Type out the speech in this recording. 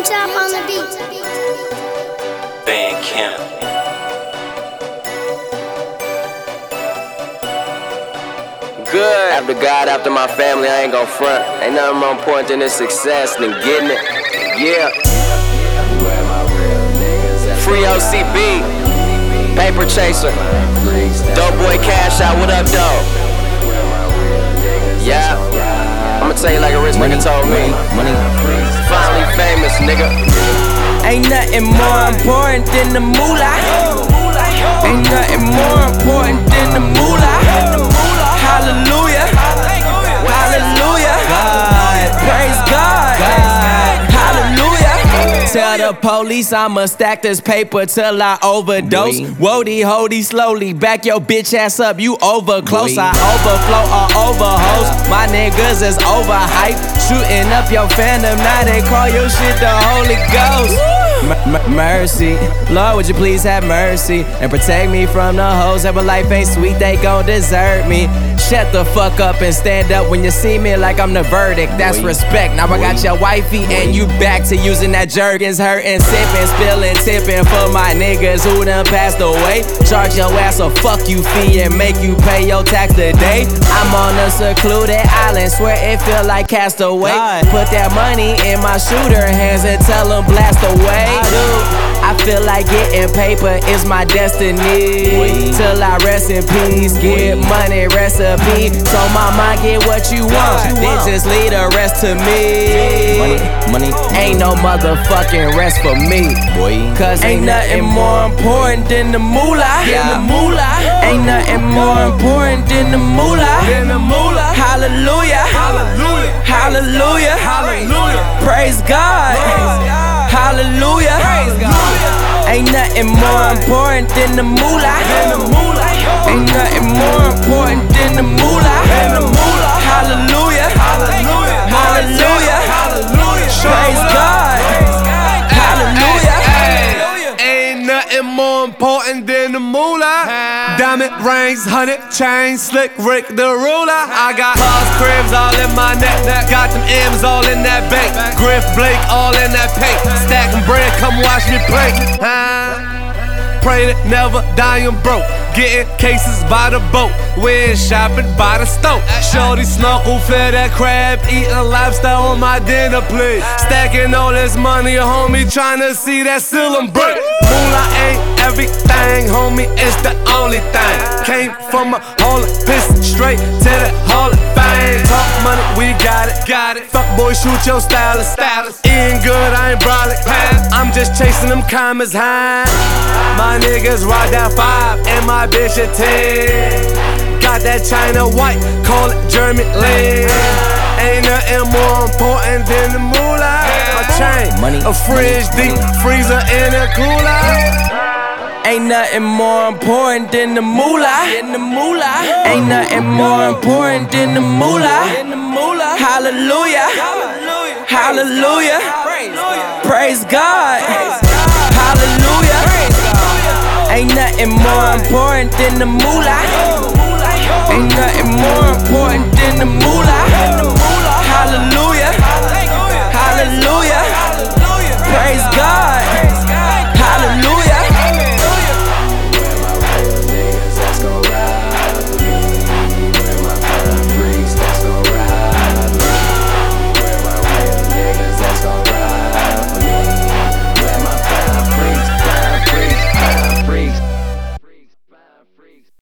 Young Chop on the beat. Van Camp. Good. After God, after my family, I ain't gon' front. Ain't nothing more important than this success than getting it. Yeah. Free OCB. Paper Chaser. Dope Boy Cash Out. What up, dog? Yeah. I'ma tell you like a rich nigga told me. money. Finally famous, nigga. Ain't nothing more important than the moolah. Ain't nothing more important than the moolah. The police I'ma stack this paper till I overdose. Wody, holdy, slowly. Back your bitch ass up. You over close. I overflow or overhost. My niggas is overhyped. Shooting up your fandom. Now they call your shit the Holy Ghost. M- mercy, Lord, would you please have mercy and protect me from the hoes that my life ain't sweet, they gon' desert me. Shut the fuck up and stand up when you see me like I'm the verdict. That's respect. Now I got your wifey and you back to using that Jergens, hurting, sipping, spilling, tipping for my niggas who done passed away. Charge your ass a fuck you fee and make you pay your tax today. I'm on a secluded island, swear it feel like castaway. Put that money in my shooter hands and tell them blast away. I feel like getting paper is my destiny. Till I rest in peace, get money recipe. So mama get what you want, then just leave the rest to me. Money, money. Ain't no motherfucking rest for me. Boy. Cause ain't nothing more important than the moolah. Yeah. The moolah. Ain't nothing more important than the moolah. than the moolah. Hallelujah. Hallelujah. Hallelujah. Hallelujah. Praise God. Ain't nothing more important than the moolah. Ain't nothing more important than the moolah. More important than the moolah. Diamond rings, hundred chains, slick Rick the ruler. I got cars, cribs all in my neck. Got them M's all in that bank. Griff Blake all in that paint. Stacking bread, come watch me play. Huh? Pray to never die I'm broke. Getting cases by the boat. We're shopping by the stove. Shorty snorkel, fed that crab. Eating lobster on my dinner plate. Stacking all this money, homie. Trying to see that ceiling break. Moolah ain't everything, homie. It's the only thing. Came from a hall of piss straight to the hall of fame. Talk money, we got it. Got it. Fuck boy, shoot your stylist. Stylist. Eating good, I ain't brolic. I'm just chasing them commas high. My niggas ride that five and my bitch a ten. Got that China white, call it German land. Ain't nothing more important than the moolah. My chain, Money. a fridge, deep freezer, and a cooler. Ain't nothing more important than the moolah. In the moolah. Ain't nothing more important than the moolah. In the moolah. Hallelujah. Hallelujah. Praise God. Hallelujah. Ain't nothing more important than the moolah. Ain't nothing more important than the moolah.